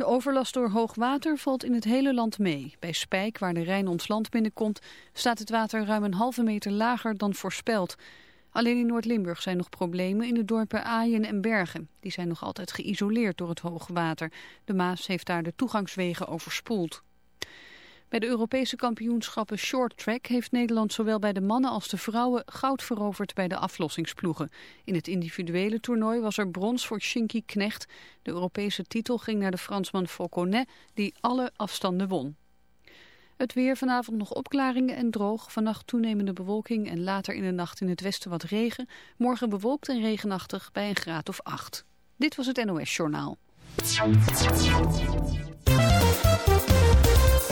De overlast door hoog water valt in het hele land mee. Bij Spijk, waar de Rijn ons land binnenkomt, staat het water ruim een halve meter lager dan voorspeld. Alleen in Noord-Limburg zijn nog problemen in de dorpen Aaien en Bergen. Die zijn nog altijd geïsoleerd door het hoge water. De Maas heeft daar de toegangswegen overspoeld. Bij de Europese kampioenschappen Short Track heeft Nederland zowel bij de mannen als de vrouwen goud veroverd bij de aflossingsploegen. In het individuele toernooi was er brons voor Shinky Knecht. De Europese titel ging naar de Fransman Fauconnet die alle afstanden won. Het weer vanavond nog opklaringen en droog. Vannacht toenemende bewolking en later in de nacht in het westen wat regen. Morgen bewolkt en regenachtig bij een graad of acht. Dit was het NOS Journaal.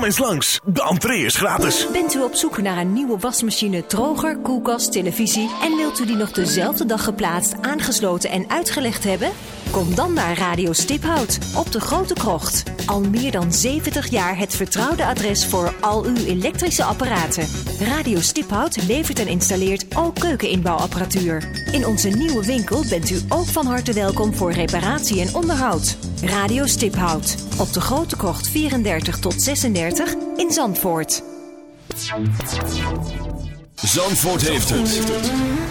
Kom eens langs, de entree is gratis. Bent u op zoek naar een nieuwe wasmachine, droger, koelkast, televisie en wilt u die nog dezelfde dag geplaatst, aangesloten en uitgelegd hebben? Kom dan naar Radio Stiphout op de Grote Krocht. Al meer dan 70 jaar het vertrouwde adres voor al uw elektrische apparaten. Radio Stiphout levert en installeert ook keukeninbouwapparatuur. In onze nieuwe winkel bent u ook van harte welkom voor reparatie en onderhoud. Radio Stiphout op de Grote Krocht 34 tot 36 in Zandvoort. Zandvoort heeft het.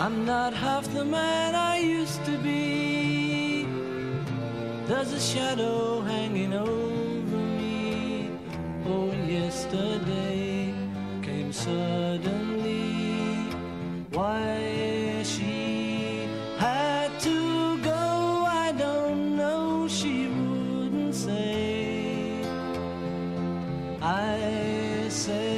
I'm not half the man I used to be. There's a shadow hanging over me. Oh, yesterday came suddenly. Why she had to go, I don't know. She wouldn't say. I said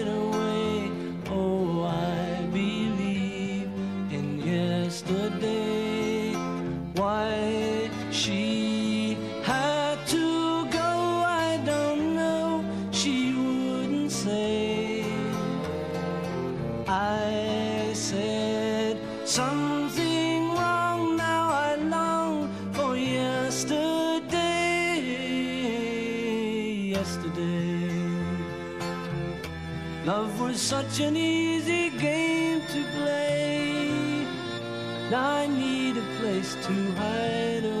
something wrong. Now I long for yesterday. Yesterday, love was such an easy game to play. Now I need a place to hide away.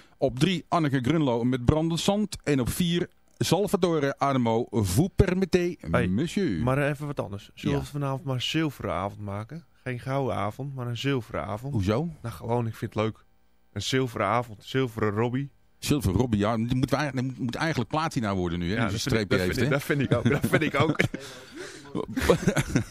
Op 3 Anneke Grunlo met Brandend Zand. En op 4 Salvatore Adamo Vous permettez, Hey, monsieur. Maar even wat anders. Zullen Ja. we vanavond maar een zilveren avond maken? Geen gouden avond, maar een zilveren avond. Hoezo? Nou, gewoon, ik vind het leuk. Een zilveren avond, zilveren Robbie. Silver Robbie, ja, die moet, moet eigenlijk platina worden nu. Hè? Ja, je dat vind, ik, streepje dat, heeft. vind ik, dat vind ik ook. Dat vind ik ook.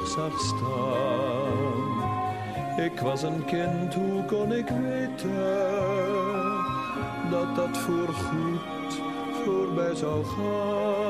nog zag staan. Ik was een kind, hoe kon ik weten dat dat voorgoed voorbij zou gaan?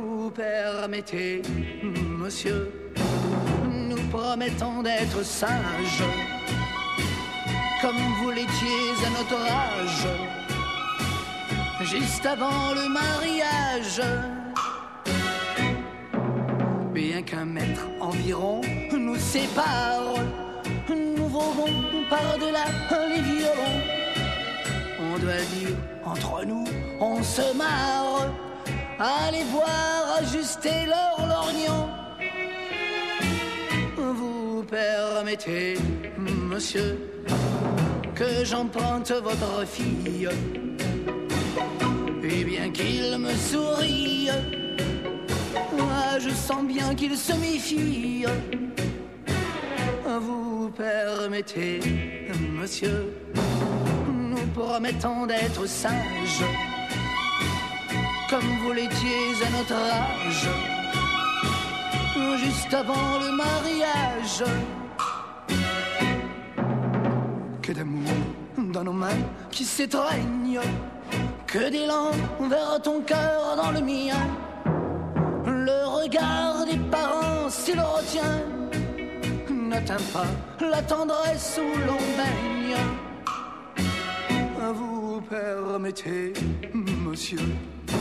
permettez, monsieur, nous promettons d'être sages comme vous l'étiez à notre âge, juste avant le mariage. Bien qu'un mètre environ nous sépare, nous volons par-delà les violons. On doit dire, entre nous, on se marre, allez voir ajuster leur lorgnon. Vous permettez, monsieur, que j'emprunte votre fille. Et bien qu'il me sourie, moi je sens bien qu'il se méfie. Vous permettez, monsieur, nous promettons d'être sages, comme vous l'étiez à notre âge, juste avant le mariage que d'amour dans nos mains qui s'étreignent, que d'élan vers ton cœur dans le mien. Le regard des parents, s'il le retient, n'atteint pas la tendresse où l'on baigne. Vous permettez, monsieur,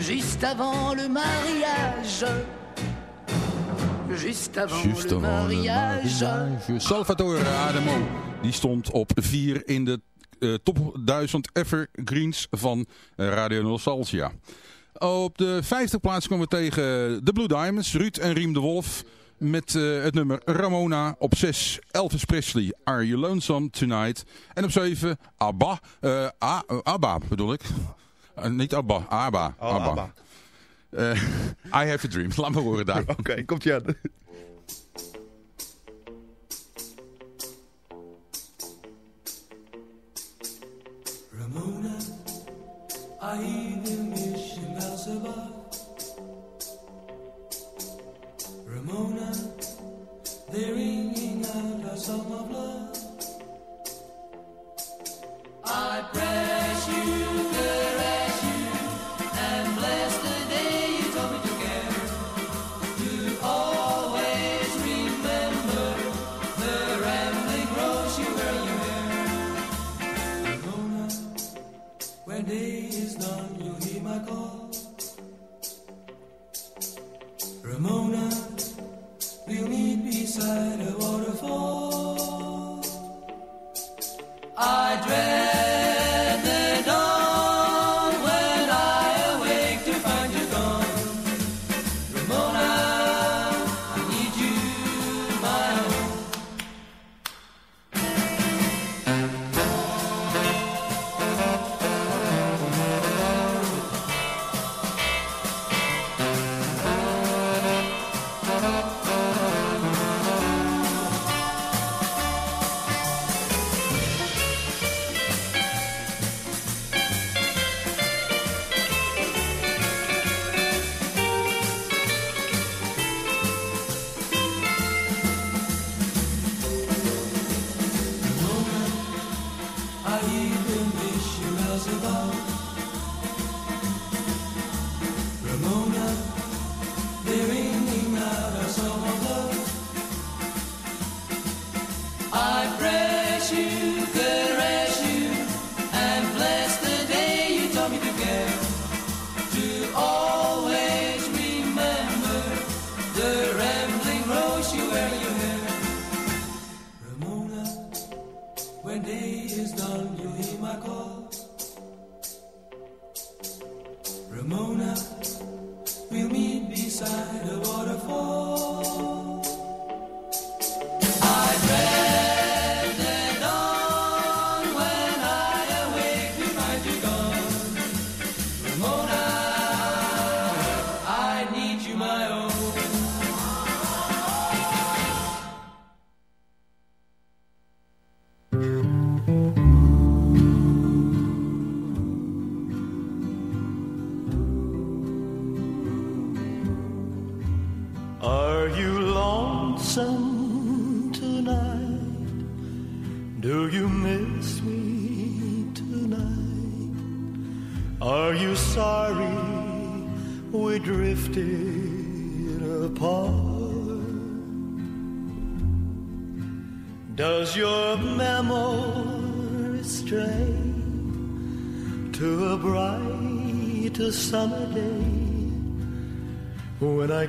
juste avant le mariage. Juste avant Juist le avant mariage. mariage. Salvatore Adamo. Die stond op 4 in de eh, top 1000 evergreens van eh, Radio Nostalgia. Op de vijfde plaats komen we tegen de Blue Diamonds. Ruud en Riem de Wolf. Met eh, het nummer Ramona. Op 6 Elvis Presley. Are You Lonesome Tonight. En op 7 Abba. Abba bedoel ik. Eh, niet Abba. Abba. Oh, Abba. Eh, I Have a Dream. Laat me horen daar. Oké, komt je aan.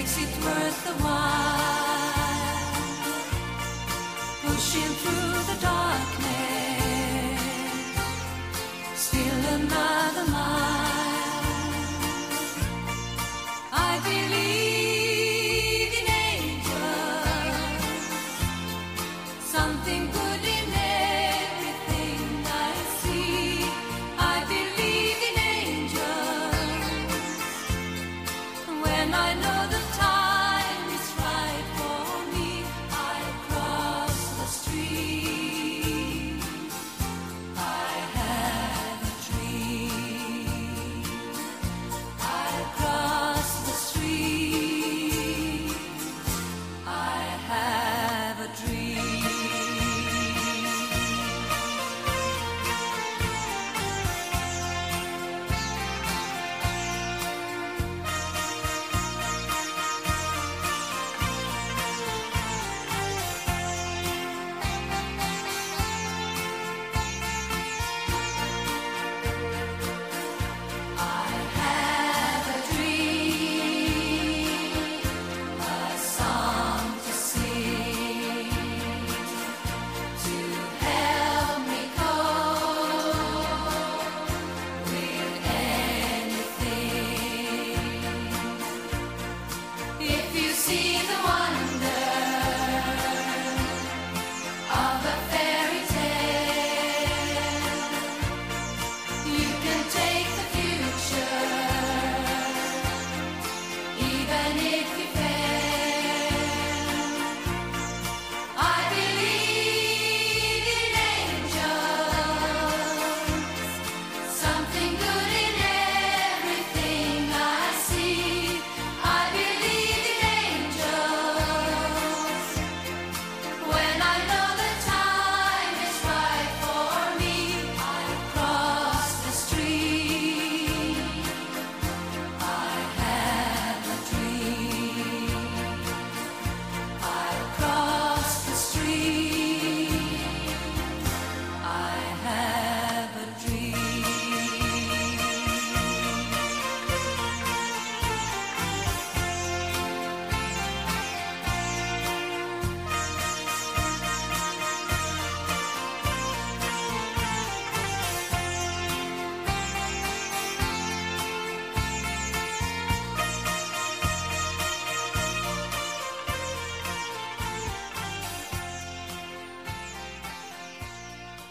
Makes it worth the while. Pushing through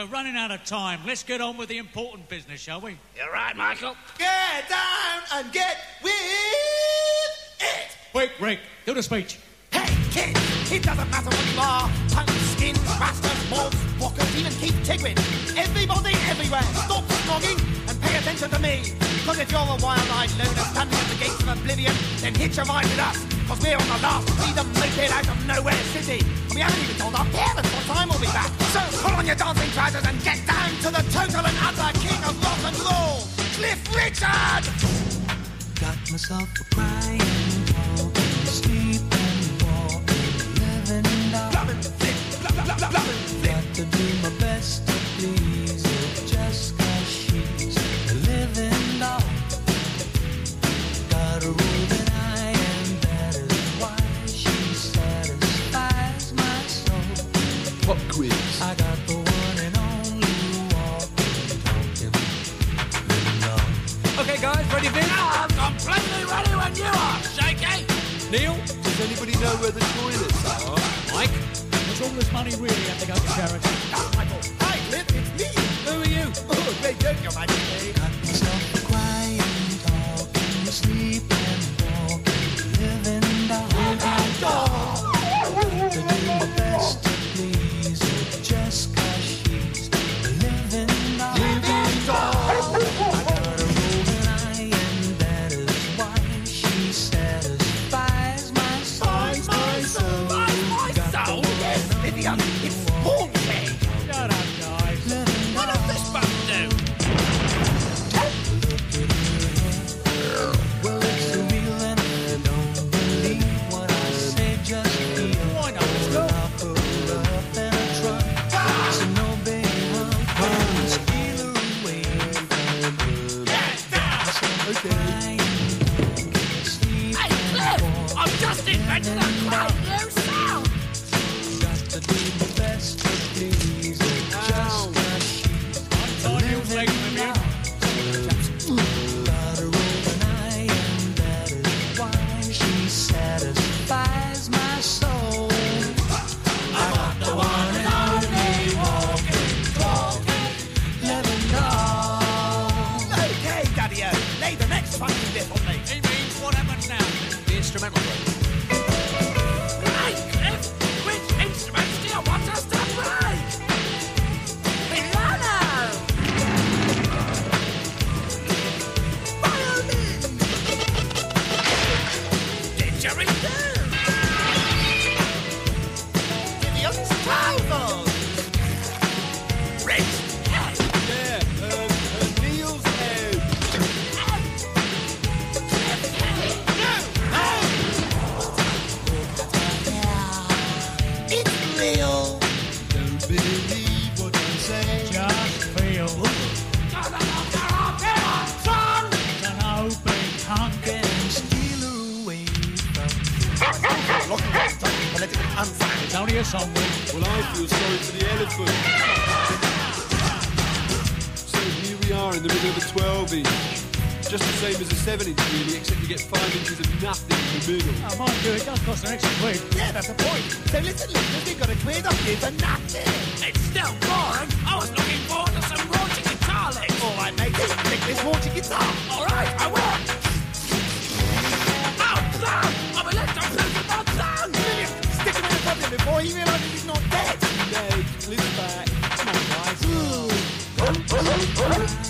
We're running out of time. Let's get on with the important business, shall we? You're right, Michael. Get down and get with it. Quick, Rick. Do the speech. Hey, kid, it doesn't matter what you are. Punks, skins, rastas, mobs, walkers, even Keith Tigrin. Everybody, everywhere, stop snogging and pay attention to me. Because if you're a wild-eyed loner standing at the gates of oblivion, then hitch a ride with us. Because we're on the last freedom moped out of nowhere city. And we haven't even told our parents what time we'll be back. So pull on your dancing trousers and get down to the total and utter king of rock and roll, Cliff Richard! Got myself a crying, walking, sleeping, walking, living down. Got to do my best to please I'm completely ready when you are, Shaky! Neil? Does anybody know where the toilets are? Uh, Mike? Does all this money really have to go to charity? Michael, hi, Cliff, it's me. Who are you? Oh, great joke, Your Majesty. Got myself a crying, talking, sleeping, walking, living doll. To the same as a 7 inch, really, except you get 5 inches of nothing in the middle. Oh, mind you, it does cost an extra quid. Yeah, that's the point. So listen, listeners, we've got a quid off you for nothing. It's still boring. I was looking forward to some raunchy guitar licks. All right, mate, pick this raunchy guitar. All right, I will. Oh, son! I'm a left on proof of my son! Stick him in the coffin before he realises he's not dead. Leg, lift back. Come on, guys.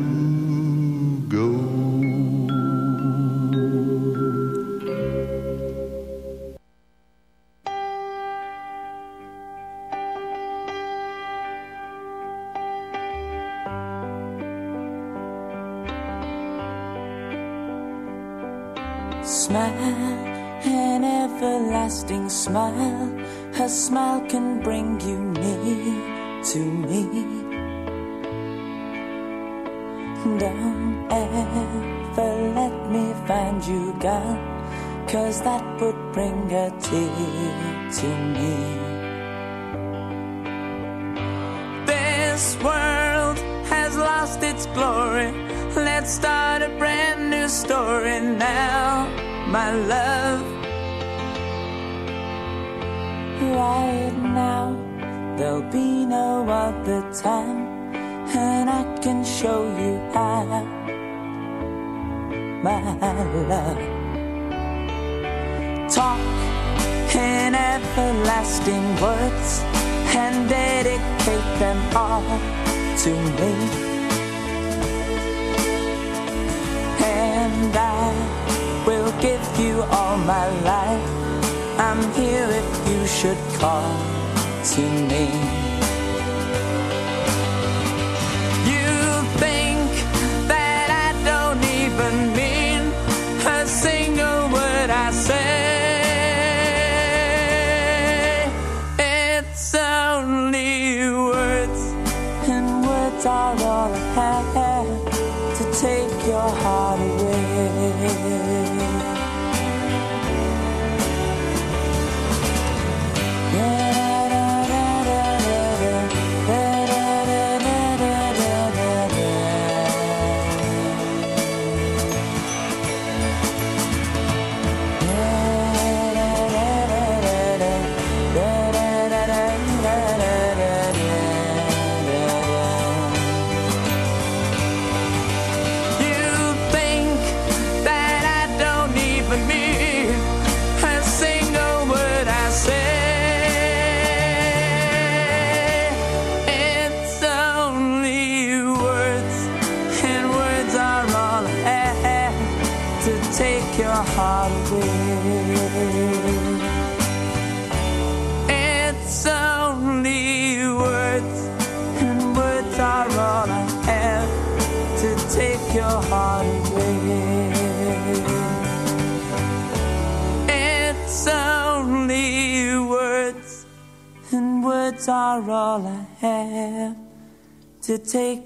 Smile, an everlasting smile. Her smile can bring you near to me. Don't ever let me find you gone, cause that would bring a tear to me. This world has lost its glory. Start a brand new story now, my love. Right now, there'll be no other time, and I can show you how, my love. Talk in everlasting words and dedicate them all to me. And I will give you all my life. I'm here if you should call to me.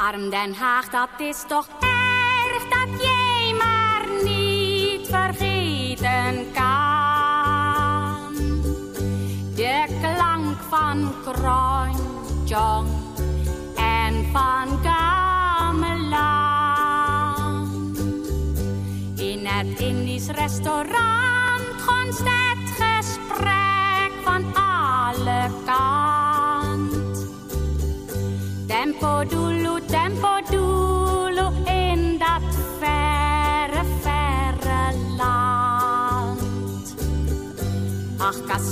Arm Den Haag, dat is toch erg dat jij maar niet vergeten kan. De klank van Kronjong en van Gamelan. In het Indisch restaurant gonst het gesprek van alle kant.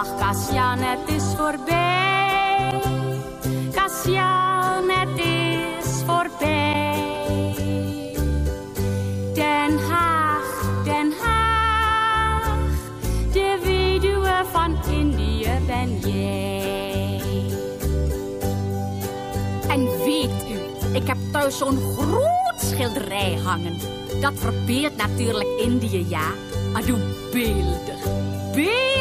Ach, Cassian, het is voorbij. Cassian, het is voorbij. Den Haag, Den Haag, de weduwe van Indië ben jij. En weet u, ik heb thuis zo'n groot schilderij hangen. Dat verbeeldt natuurlijk Indië, ja. Adoe, beeldig, beeldig.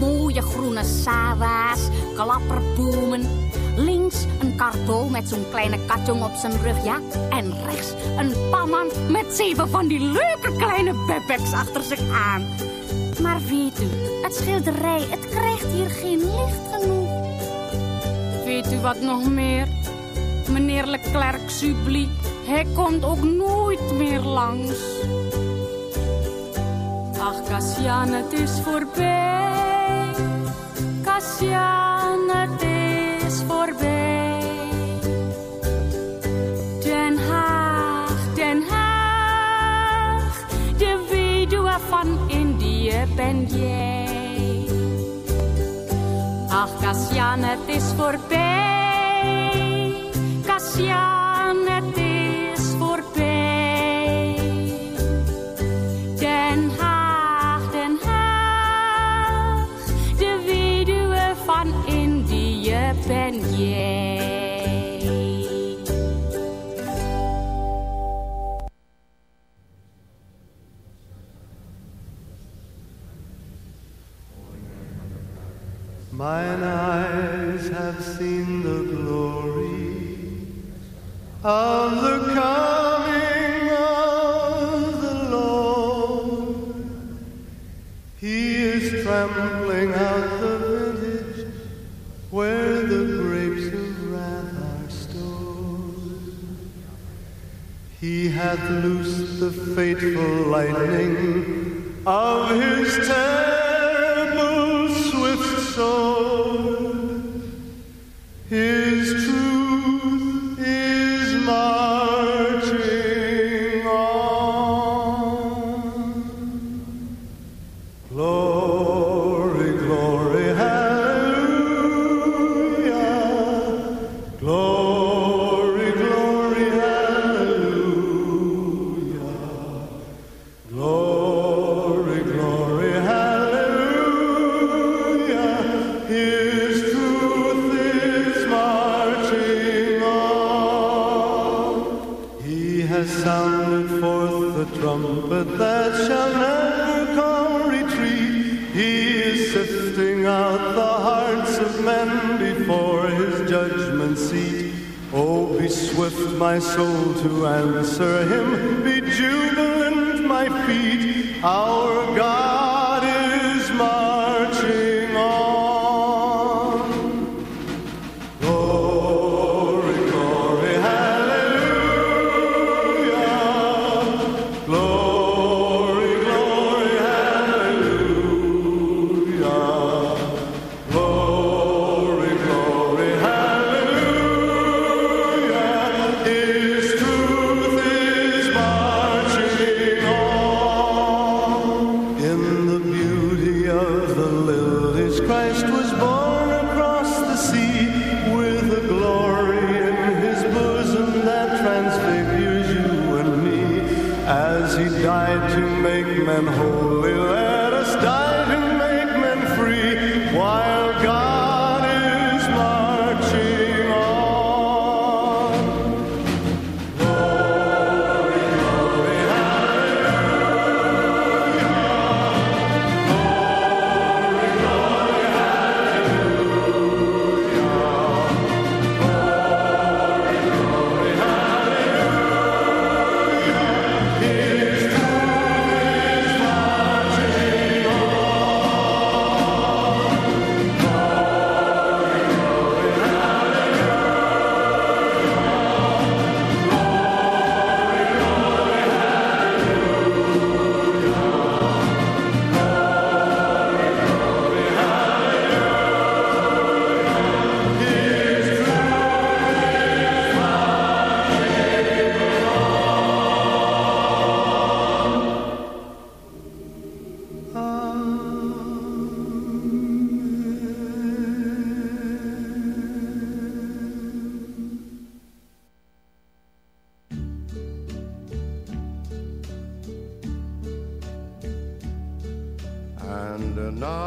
Mooie groene sawa's, klapperbomen. Links een kardol met zo'n kleine katjong op zijn rug, ja. En rechts een pamman met zeven van die leuke kleine bebeks achter zich aan. Maar weet u, het schilderij, het krijgt hier geen licht genoeg. Weet u wat nog meer? Meneer Leclerc Subli, hij komt ook nooit meer langs. Ach, Cassian, het is voorbij. Cassian, het is voorbij. Den Haag, Den Haag, de weduwe van Indië ben jij. Ach, Cassian, het is voorbij. Cassian,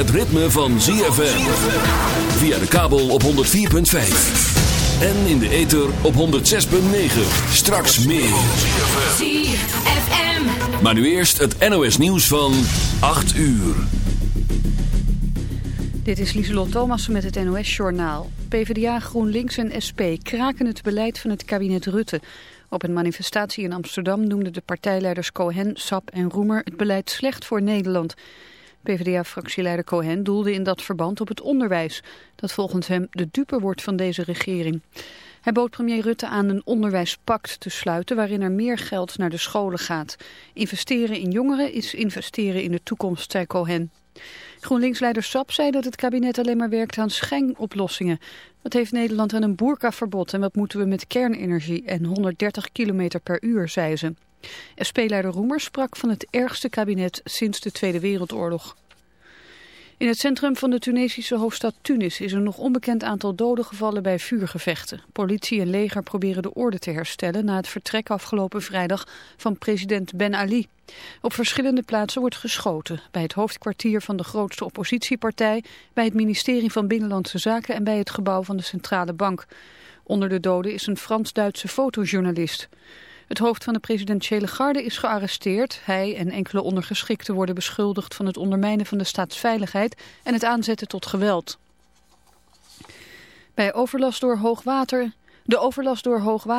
Het ritme van ZFM. Via de kabel op 104.5. En in de ether op 106.9. Straks meer. ZFM. Maar nu eerst het NOS nieuws van 8 uur. Dit is Lieselot Thomassen met het NOS-journaal. PvdA, GroenLinks en SP kraken het beleid van het kabinet Rutte. Op een manifestatie in Amsterdam noemden de partijleiders Cohen, Sap en Roemer het beleid slecht voor Nederland. PvdA-fractieleider Cohen doelde in dat verband op het onderwijs, dat volgens hem de dupe wordt van deze regering. Hij bood premier Rutte aan een onderwijspact te sluiten waarin er meer geld naar de scholen gaat. Investeren in jongeren is investeren in de toekomst, zei Cohen. GroenLinks-leider Sap zei dat het kabinet alleen maar werkt aan schijnoplossingen. Wat heeft Nederland aan een boerkaverbod en wat moeten we met kernenergie en 130 km per uur, zei ze. SP-leider Roemer sprak van het ergste kabinet sinds de Tweede Wereldoorlog. In het centrum van de Tunesische hoofdstad Tunis is een nog onbekend aantal doden gevallen bij vuurgevechten. Politie en leger proberen de orde te herstellen na het vertrek afgelopen vrijdag van president Ben Ali. Op verschillende plaatsen wordt geschoten. Bij het hoofdkwartier van de grootste oppositiepartij, bij het ministerie van Binnenlandse Zaken en bij het gebouw van de Centrale Bank. Onder de doden is een Frans-Duitse fotojournalist. Het hoofd van de presidentiële garde is gearresteerd. Hij en enkele ondergeschikten worden beschuldigd van het ondermijnen van de staatsveiligheid en het aanzetten tot geweld. Bij overlast door hoogwater, de overlast door hoogwater